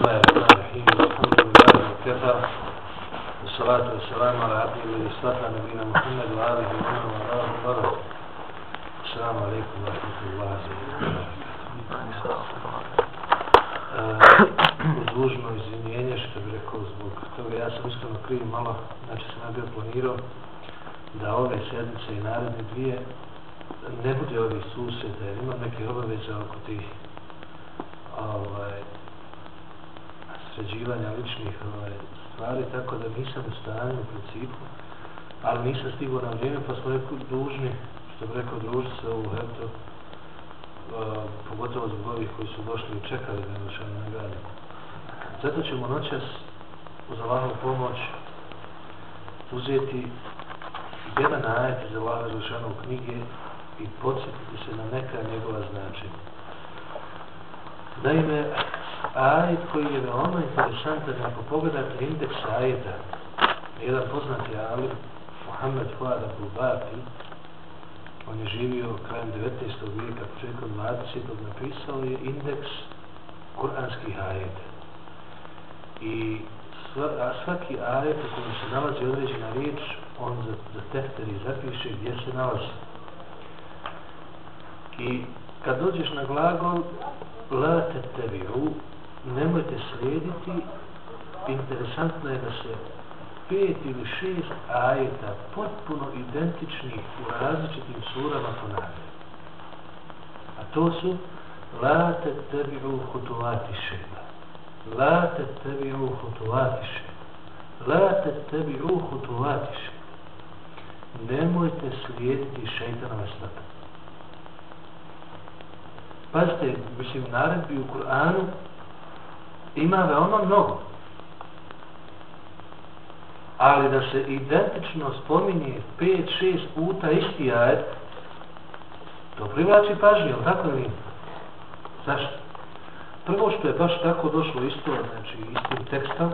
الله الرحمن الرحيم الحمد لله وكفى والصلاة والسلام على عبده الذي اصطفى نبينا محمد وآله ومن والاه وبارك السلام عليكم ورحمة الله وبركاته Uzdužno izvinjenje što bi rekao zbog toga ja sam iskreno kriv malo znači sam ja bio planirao da ove sedmice i naredne dvije ne bude ovih susjeda jer imam neke obaveze oko tih ovaj, sređivanja ličnih ovaj, stvari, tako da nisam u stanju u principu, ali nisam stigao na vrijeme, pa smo rekao dužni, što bi rekao, družiti se ovu eto, uh, ehm, pogotovo zbog ovih koji su došli i čekali da je našao nagrade. Zato ćemo noćas uz Allahovu pomoć uzeti jedan ajet iz Allahove Zlušanog knjige i podsjetiti se na neka njegova značenja. Naime, ajet koji je veoma ono interesantan, ako pogledate indeks ajeta, jedan poznati alim, Muhammed Fuad Abubati, on je živio krajem 19. vijeka, početkom 20. napisao je indeks kuranskih ajeta. I sva, a svaki ajet u kojem se nalazi određena riječ, on za, za tefter i zapiše gdje se nalazi. I kad dođeš na glagol, la te tebiru, nemojte slijediti, interesantno je da se pet ili šest ajeta potpuno identični u različitim surama ponavljaju. A to su la te tebiru hutuvati šeba. La te tebiru hutuvati šeba. La te tebiru hutuvati šeba. Nemojte slijediti šeitanove stopete. Pazite, mislim, naredbi u Kur'anu ima veoma ono mnogo. Ali da se identično spominje 5-6 puta isti ajet, to privlači pažnje, ali tako li? Zašto? Prvo što je baš tako došlo isto, znači istim tekstom,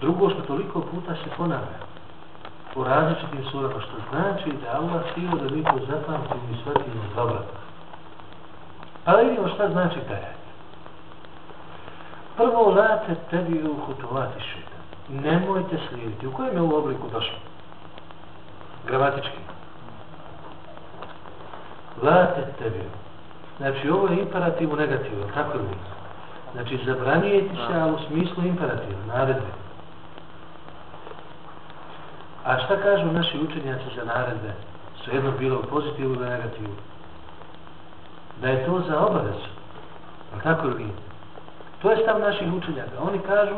drugo što toliko puta se ponavlja u različitim surama, što znači da Allah htio da mi to zapamtimo i shvatimo dobro. Pa vidimo šta znači ajet. Prvo, late tebi u hutovati šeta. Nemojte slijediti. U kojem je u obliku došlo? Gramatički. Late tebi. Znači, ovo je imperativ u negativu, tako li? Znači, zabranijete se, ali u smislu imperativa, naredbe. A šta kažu naši učenjaci za naredbe? Svejedno bilo u pozitivu ili negativu? Da je to za obavezu. Tako kako li? To je stav naših učenjaka. Oni kažu,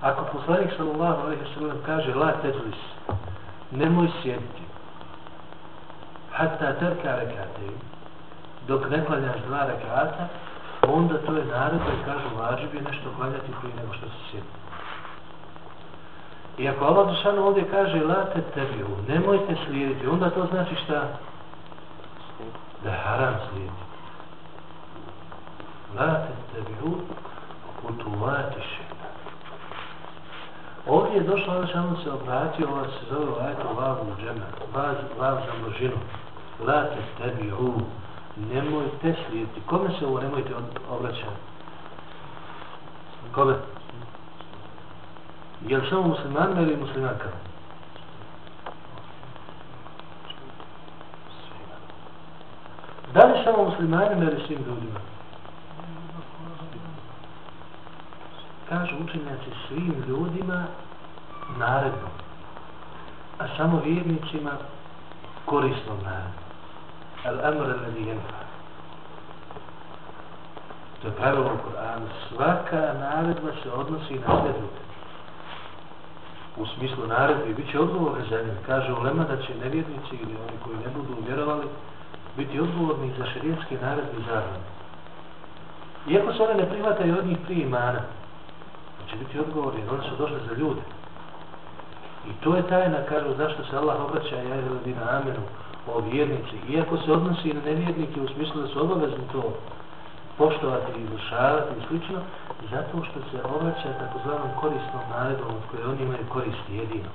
ako poslanik sallallahu alaihi sallam kaže la tedlis, nemoj sjediti. Hatta terka rekate, dok ne klanjaš dva rekata, onda to je naredba i kažu vađib je nešto klanjati prije nego što se sjedi. I ako Allah Dušan ovdje kaže la te tebi, nemojte slijediti, onda to znači šta? Da je haram slijediti la tettabi'u kutuvati šeita. Ovdje je došlo, ono se obratio, ovo se zove lajto vavu džema, vav, vav za množinu. La tettabi'u, nemojte slijediti. Kome se ovo nemojte obraćati? Kome? Je li samo muslimanima ili muslimanka? Da li samo muslimanima ili svim ljudima? Kažu učenjaci svim ljudima naredno, a samo vjernicima korisno naredno. Al amr alladhi yanfa. To je pravilo u Koranu. Svaka naredba se odnosi na sve druge. U smislu naredbi bit će odgovor za njim. Kaže Ulema da će nevjernici ili oni koji ne budu vjerovali biti odgovorni za šerijetske naredbe zajedno. Iako se one ne prihvataju od njih prije imana, će biti odgovor jer oni su došli za ljude. I to je tajna, kažu, zašto se Allah obraća ja je ljudi na amenu o vjernici. Iako se odnosi i na nevjernike u smislu da su obavezni to poštovati i izvršavati i slično, zato što se obraća takozvanom korisnom naredom od koje oni imaju koristi jedino.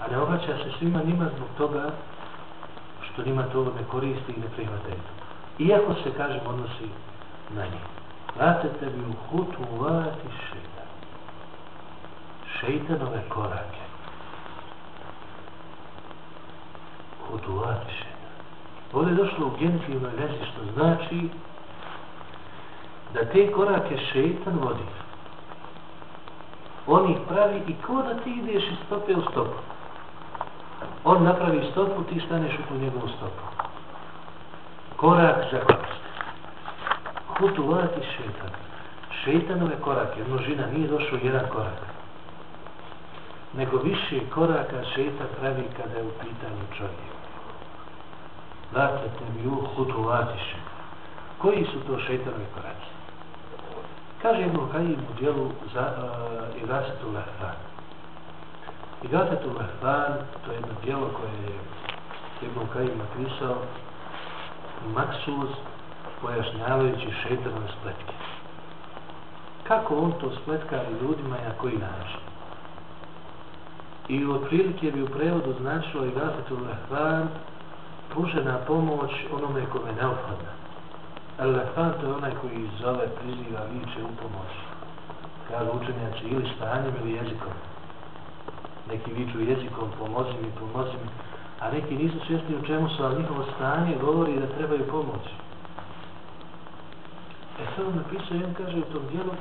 A ne obraća se svima njima zbog toga što njima to ne koristi i ne prihvataju. Iako se, kažem, odnosi na njih. Vrate tebi u hutu uvati šeitan. Šeitanove korake. Hutu uvati šeitan. Ovdje je došlo u genitivnoj vezi što znači da te korake šeitan vodi. On ih pravi i ko da ti ideš iz stope u stopu. On napravi stopu, ti staneš u tu njegovu stopu. Korak za korak. Hutuvati šetan. Šetanove korake, množina, nije došao jedan korak. Nego više koraka šeta pravi kada je u pitanju čovjek. Dakle, te mi u hutuvati šetan. Koji su to šetanove korake? Kaže Ibn Kajim u dijelu za uh, Igasetu Lehfan. Igasetu Lehfan, to je jedno dijelo koje je Ibn Kajim napisao, Maksuz, pojašnjavajući šeitanove spletke. Kako on to spletka ljudima i na koji način? I u otprilike bi u prevodu značilo i Igasetu lehvan pružena pomoć onome kome je neophodna. Elefant je onaj koji zove, priziva, viče u pomoć. Kažu učenjači ili stanjem ili jezikom. Neki viču jezikom, pomozi mi, pomozi mi. A neki nisu svjesni u čemu su, ali njihovo stanje govori da trebaju pomoć. E sad on napisao, on kaže u tom dijelu,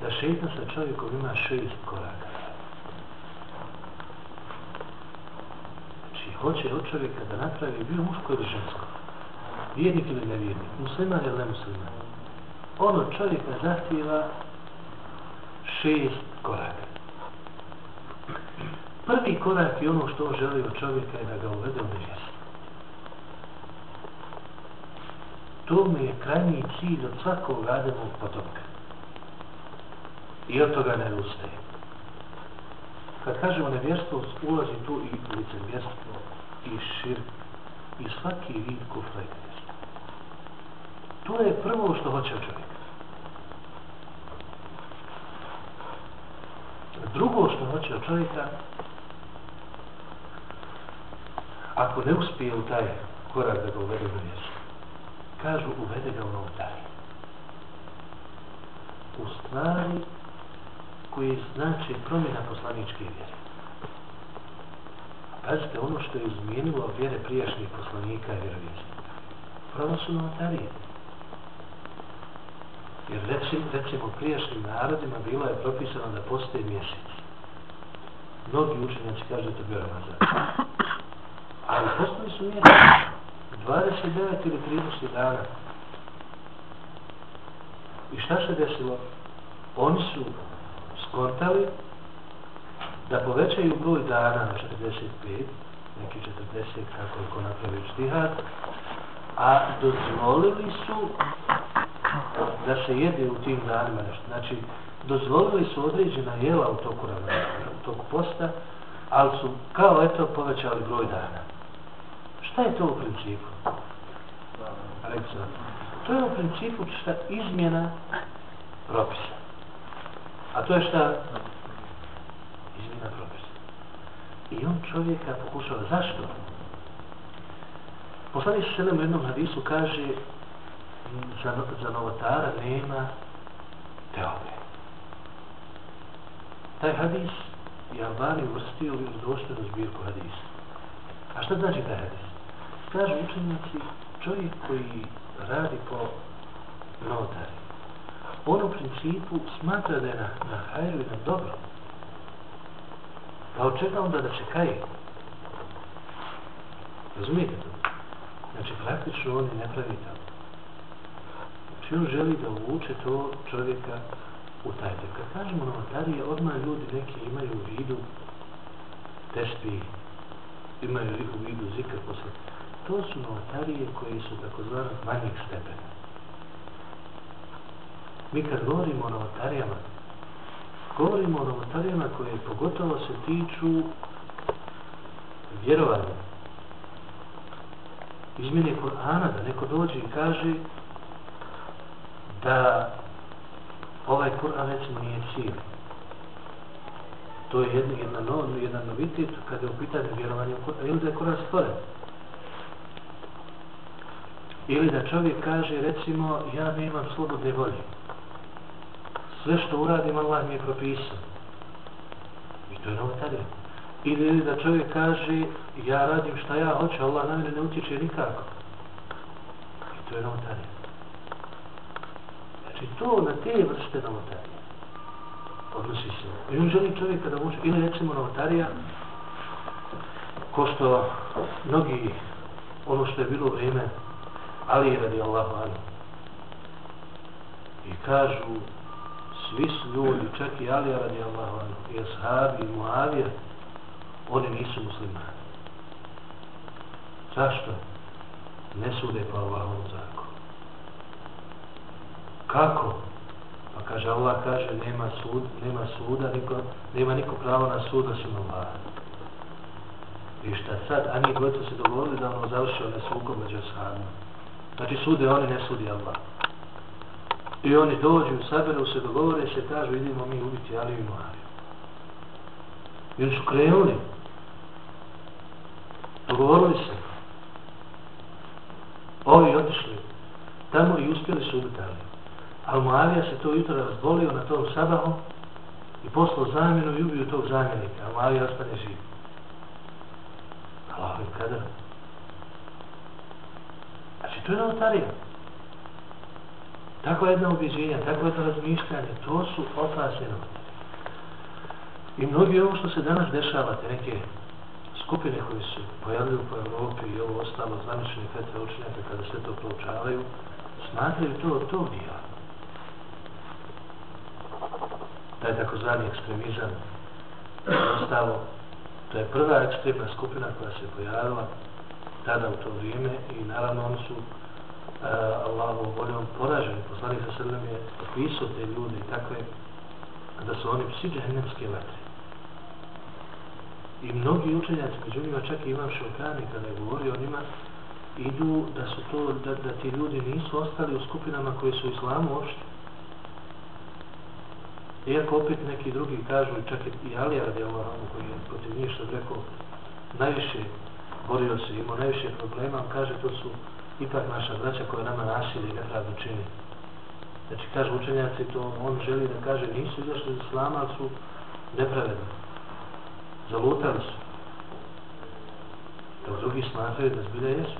da šeitan sa čovjekom ima šest koraka. Znači, hoće od čovjeka da napravi bio muško ili žensko vjernik ili nevjernik, musliman ili nemusliman. Ono čovjeka zahtjeva šest koraka. Prvi korak je ono što želi od čovjeka je da ga uvede u nevjerstvo. To mi je krajnji cilj od svakog Ademovog potomka. I od toga ne ustaje. Kad kažemo nevjerstvo, ulazi tu i licemjerstvo, i širk, i svaki vid kufra i To je prvo što hoće čovjek. Drugo što hoće od čovjeka, ako ne uspije u taj korak da ga uvede na vjeru, kažu uvede ga u novotariju. U stvari koje znači promjena poslaničke vjere. Pazite, ono što je izmijenilo vjere prijašnjih poslanika i vjerovjesnika. Prvo su novotarije. Jer recimo, recimo prijašnjim narodima bilo je propisano da postoje mjesec. Mnogi učenjaci kažu da to bio Ramazan. Ali postoji su mjesec. 29 ili 30 dana. I šta se desilo? Oni su skontali da povećaju broj dana na 45, neki 40, kako je ko napravi štihad, a dozvolili su da se jede u tim danima nešto. Znači, dozvolili su određena jela u toku ramana, u toku posta, ali su kao eto povećali broj dana. Šta je to u principu? Ekstra. To je u principu šta izmjena propisa. A to je šta? Izmjena propisa. I on čovjeka pokušava. Zašto? Poslani se u jednom hadisu kaže za, za novotara nema teobe. Taj hadis je Albani uvrstio u doštenu zbirku hadisa. A šta znači taj hadis? Kažu učenjaci, čovjek koji radi po notari, on u principu smatra da je na, na hajru i na dobro. Pa očeka onda da će kaje. Razumijete to? Znači, praktično on ne nepravitan. Znači on želi da uvuče to čovjeka u taj tek. Kad kažemo novotarije, odmah ljudi neki imaju u vidu testi, imaju u vidu zikr posle. To su novotarije koje su takozvano manjeg stepena. Mi kad govorimo o novotarijama, govorimo o novotarijama koje pogotovo se tiču vjerovanja. Izmjene Kur'ana, da neko dođe i kaže da ovaj Kur'an recimo nije cilj. To je jedna, jedna nov, jedan novitet kada je u pitanju vjerovanja u Kur'an. Ili da je Kur'an stvoren. Ili da čovjek kaže, recimo, ja nemam slobodne volje. Sve što uradim, Allah mi je propisao. I to je novotarija. Ili da čovjek kaže, ja radim šta ja hoću, Allah na mene ne utječe nikako. I to je novotarija. Znači, to na te vrste novotarije odnosi se. I on želi čovjeka da može, ili recimo novotarija, ko što mnogi, ono što je bilo vrijeme, Ali radi Allahu Ali. I kažu, svi su ljudi, čak i Ali radi Allahu Ali, i Ashabi, i Muavija, oni nisu muslimani. Zašto? Ne sude po Allahovom zakonu. Kako? Pa kaže Allah, kaže, nema, sud, nema suda, niko, nema niko pravo na sud, da su Allah. I šta sad, a njih gotovo se dogovorili da ono završio na sukom među Ashabima. Znači sude oni, ne sudi Allah. I oni dođu, saberu se, dogovore se, kažu, idemo mi ubiti Ali i Muaviju. I oni su krenuli. Dogovorili se. Ovi otišli. Tamo i uspjeli su ubiti Ali. A Muavija se to jutro razbolio na tom sabahu i poslao zamjenu i ubio tog zamjenika. Ali Muavija ostane živ. Allah je kada? To je novotarija. Tako jedna objeđenja, tako jedno razmišljanje, to su opasne. I mnogi ovo što se danas dešava, te neke skupine koje se pojavljaju po Evropi i ovo ostalo zamišljene fete učenjaka kada sve to proučavaju, smatraju to od tog dijela. Taj takozvani ekstremizam, ostalo, to je prva ekstremna skupina koja se pojavila tada u to vrijeme i naravno oni su uh, Allahovom voljom poraženi. Poslanik sa sredem je opisao te ljude i takve da su oni psi džahennemske vatre. I mnogi učenjaci, među njima čak i Imam Šokani, kada je govorio o njima, idu da su to, da, da ti ljudi nisu ostali u skupinama koje su islamu uopšte. Iako opet neki drugi kažu, čak i Alija radi Allah, koji je protiv njih što rekao, najviše borio se, imao najviše problema, kaže, to su ipak naša braća koja nama nasilje i nepravdu čini. Znači, kaže učenjaci, to on želi da kaže, nisu izašli iz islama, ali su nepravedni. Zalutali su. Dok drugi smatraju da zbilja jesu.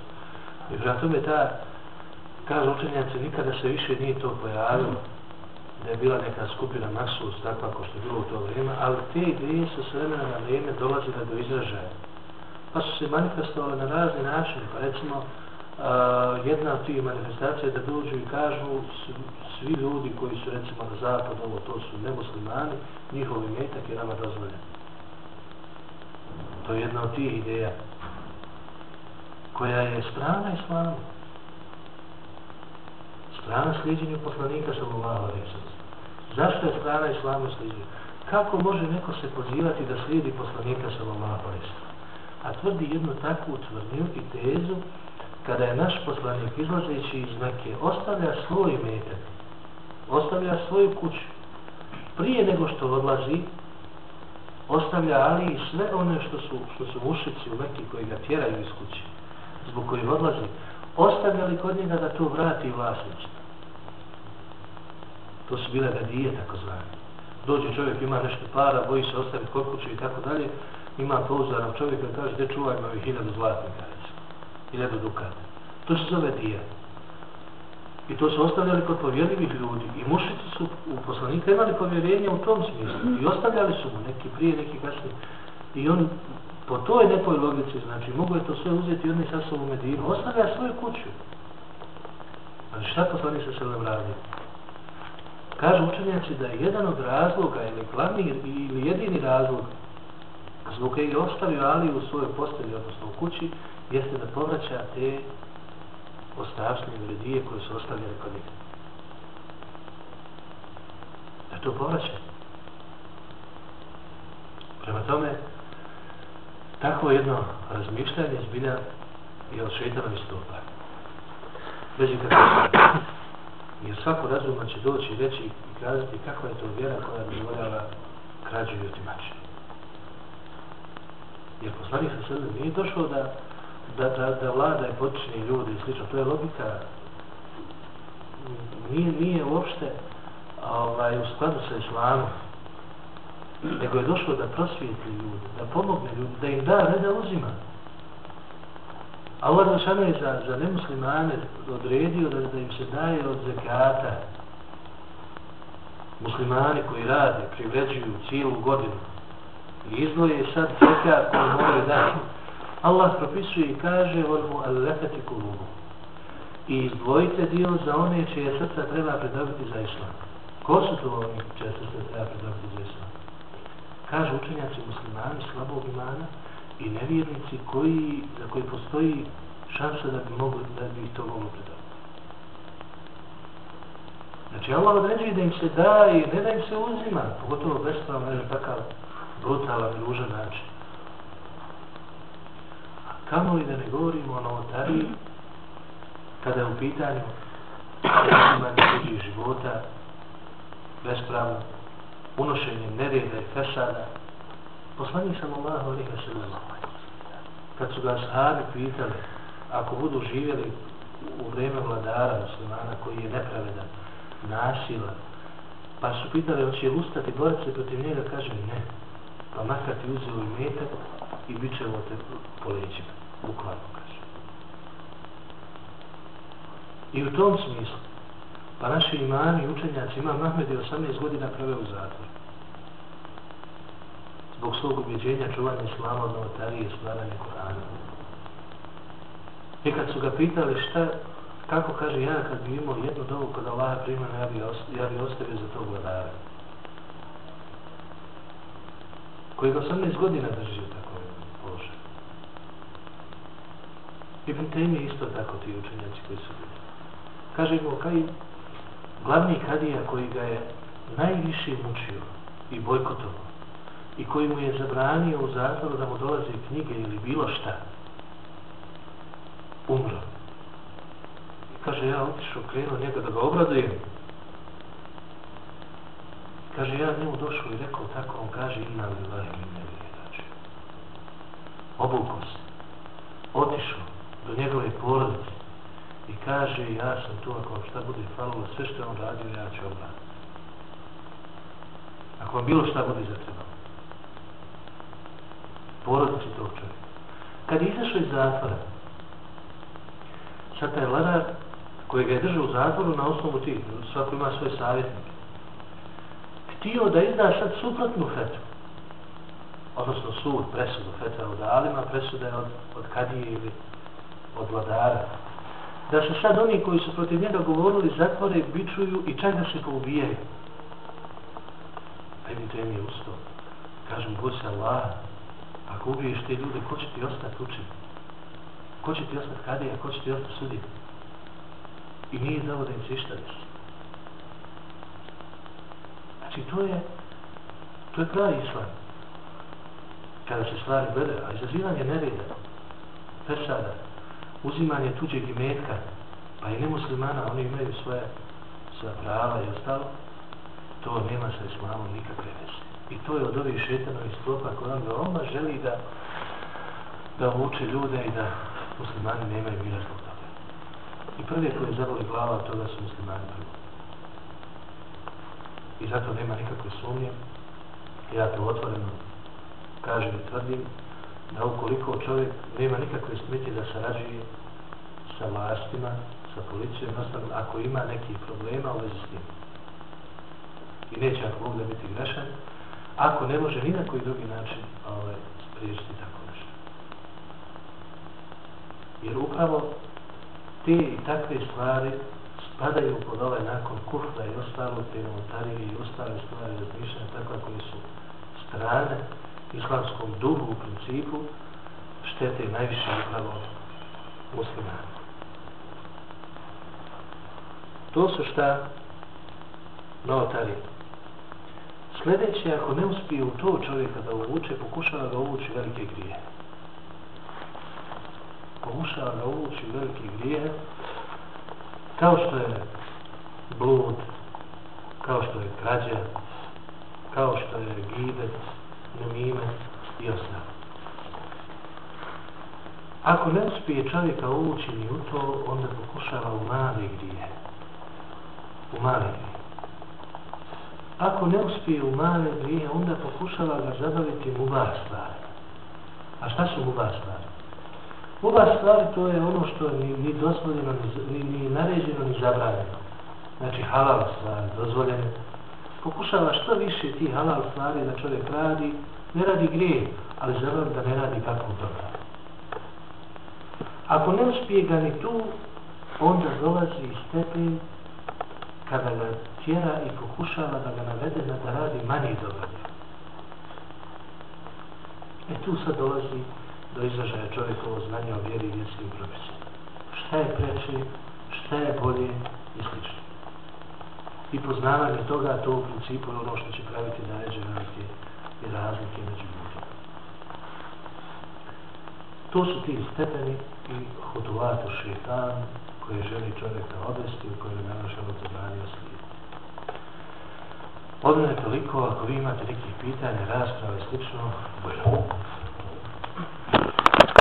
I prema tome ta, kaže učenjaci, nikada se više nije to pojavilo da je bila neka skupina Maksus, takva ko što je bilo u to vrijeme, ali te ideje su s vremena na vrijeme dolazile do izražaja pa su se manifestovali na razni način, Pa recimo, uh, jedna od tih manifestacija je da dođu i kažu svi ljudi koji su recimo na zapad, ovo to su nemuslimani, njihovi metak je nama dozvoljen. To je jedna od tih ideja koja je strana islamu. Strana sliđenju poslanika sa Allaho Zašto je strana islamu sliđenju? Kako može neko se pozivati da slijedi poslanika sa Allaho a tvrdi jednu takvu tvrdnju i tezu kada je naš poslanik izlazeći iz Mekke ostavlja svoj metak ostavlja svoju kuću. Prije nego što odlazi ostavlja Ali i sve one što su, što su mušici u Mekke koji ga tjeraju iz kuće zbog koji odlazi. Ostavlja li kod njega da to vrati vlasnici to su bile radije tako zvane. Dođe čovjek ima nešto para boji se ostaviti kod kuće i tako dalje ima pouzdanog čovjeka i kaže, gdje čuvaj imaju hiljadu zlatnika, recimo, hiljadu dukata. To se zove dija. I to su ostavljali kod povjerljivih ljudi. I mušici su u poslanika imali povjerenje u tom smislu. I ostavljali su mu neki prije, neki kasnije. I on po toj nekoj logici, znači, mogu je to sve uzeti i odni sa sobom medinu. Ostavlja svoju kuću. Ali šta poslanik se sve radi? Kažu učenjaci da je jedan od razloga ili glavni ili jedini razlog zbog kojeg je ostavio Ali u svojoj postelji, odnosno u kući, jeste da povraća te ostavštine vredije koje su ostavljene kod njega. Da to povraća. Prema tome, tako jedno razmišljanje zbilja je od šeitanovi stupa. Bez ikakve Jer svako razuma će doći i reći i kazati kakva je to vjera koja bi voljala krađu i otimačinu. Jer poslanik sa sebe nije došao da da, da, da vlada i počinje ljudi i slično. To je logika nije, nije uopšte ovaj, u skladu sa islamom nego je došlo da prosvijeti ljude, da pomogne ljudi, da im da, ne da uzima. Allah Rašana je za, za nemuslimane odredio da, da im se daje od zekata. Muslimani koji rade, privređuju cijelu godinu i izdvoje sad zekat koji moraju dati. Allah propisuje i kaže volhu al-lefeti kulubu. I izdvojite dio za one čije srca treba predobiti za islam. Ko su to oni čije srca treba predobiti za islam? Kaže učenjaci muslimani slabog imana i nevjernici koji, za koji postoji šansa da bi mogli, da bi to moglo predobiti. Znači Allah određuje da im se daje, ne da im se uzima, pogotovo bespravno, ne takav brutalan i užan način. Kamo li da ne govorimo o novotariji, kada je u pitanju imanje tuđih života, bespravno, unošenje nereda i fesada, poslanik sam Allah onih veselama. Kad su ga sahabi pitali, ako budu živjeli u vreme vladara muslimana koji je nepravedan, nasilan, pa su pitali, hoće li ustati, boriti se protiv njega, kaže ne a makar ti uzeo i metak i bit ćemo te po leđima bukvalno kaže. I u tom smislu, pa naši imani i učenjaci, ima Mahmed je 18 godina prve u zatvoru. Zbog svog ubjeđenja čuvanja islama od novotarije i stvaranja Korana. I kad su ga pitali šta, kako kaže ja kad bi imao jednu dovu kod Allaha primjena, ja bi, ja bi ostavio za tog vladara. Koji ga 18 godina držio tako. Ibn Taymi isto tako ti učenjaci koji su bili. Kaže Ibn Kaj, glavni kadija koji ga je najviše mučio i bojkotovao i koji mu je zabranio u zatvoru da mu dolaze knjige ili bilo šta, umro. I kaže, ja otišao, krenuo njega da ga obradujem. Kaže, ja njemu došao i rekao tako, on kaže, ima li vaj, mi ne znači. Obukao se. Otišao do njegove porodice i kaže ja sam tu ako vam šta bude falilo sve što on radio ja ću obratiti ako vam bilo šta bude zatrebalo porodice tog čovjeka kad je izašao iz zatvora sad taj vladar koji ga je držao u zatvoru na osnovu tih svako ima svoje savjetnike htio da izda sad suprotnu fetvu. odnosno sud, presudu fetva od alima, presuda je od, od kadije ili od vladara, da se sad oni koji su protiv njega govorili zatvore, bičuju i čak da se poubijaju. Pa mi Taymi je ustao. Kažem, boj se Allah, ako ubiješ te ljude, ko će ti ostati učin? Ko će ti ostati kadija, ko će ti ostati sudija? I nije znao da im se išta desi. Znači, to je, to je pravi islam. Kada se stvari gledaju, a izazivanje nereda, pesada, uzimanje tuđeg imetka, pa i nemuslimana, oni imaju svoje, svoje prava i ostalo, to nema sa islamom nikakve veze. I to je od ovih šetanovih stopa koje on veoma želi da da uče ljude i da muslimani nemaju mira zbog toga. I prvi koji je zavoli glava od toga su muslimani prvi. I zato nema nikakve sumnje. Ja to otvoreno kažem i tvrdim da ukoliko čovjek nema nikakve smetje da sarađuje sa vlastima, sa policijom, ostalim, ako ima nekih problema u vezi s tim. I neće ako mogu da biti grešan, ako ne može ni na koji drugi način ovaj, spriječiti tako nešto. Jer upravo te i takve stvari spadaju pod ovaj nakon kufra i ostalo, te novotarije i ostale stvari razmišljanja takva koji su strane islamskom duhu u principu štete najviše upravo muslimani. To su šta novotari. Sljedeće, ako ne uspije u to čovjeka da uvuče, pokušava ga uvući velike grije. Pokušava ga uvući velike grije, kao što je blud, kao što je krađa, kao što je gibet, nemime i ostalo. Ako ne uspije čovjeka ući ni u to, onda pokušava u mali grije. U mali grije. Ako ne uspije u male grije, onda pokušava ga zabaviti mubar stvari. A šta su mubar stvari? Ova stvar to je ono što ni, ni dozvoljeno, ni, ni naređeno, ni zabranjeno. Znači halal stvari, dozvoljeno. Pokušava što više ti halal stvari da čovjek radi, ne radi grije, ali želim da ne radi kako dobro. Ako ne uspije ga ni tu, onda dolazi stepen kada ga tjera i pokušava da ga navede na da radi manji dobro. E tu sad dolazi do izražaja čovjekovo znanje o vjeri i vjerskim propisima. Šta je preče, šta je bolje i slično. I poznavanje toga, to u principu je ono što će praviti da neđe velike i razlike među ljudima. To su ti stepeni i hutuvatu šeitan koje želi čovjeka odvesti u kojem je našao zabranio slijediti. Od mene toliko, ako vi imate nekih pitanja, rasprave, slično, bojno.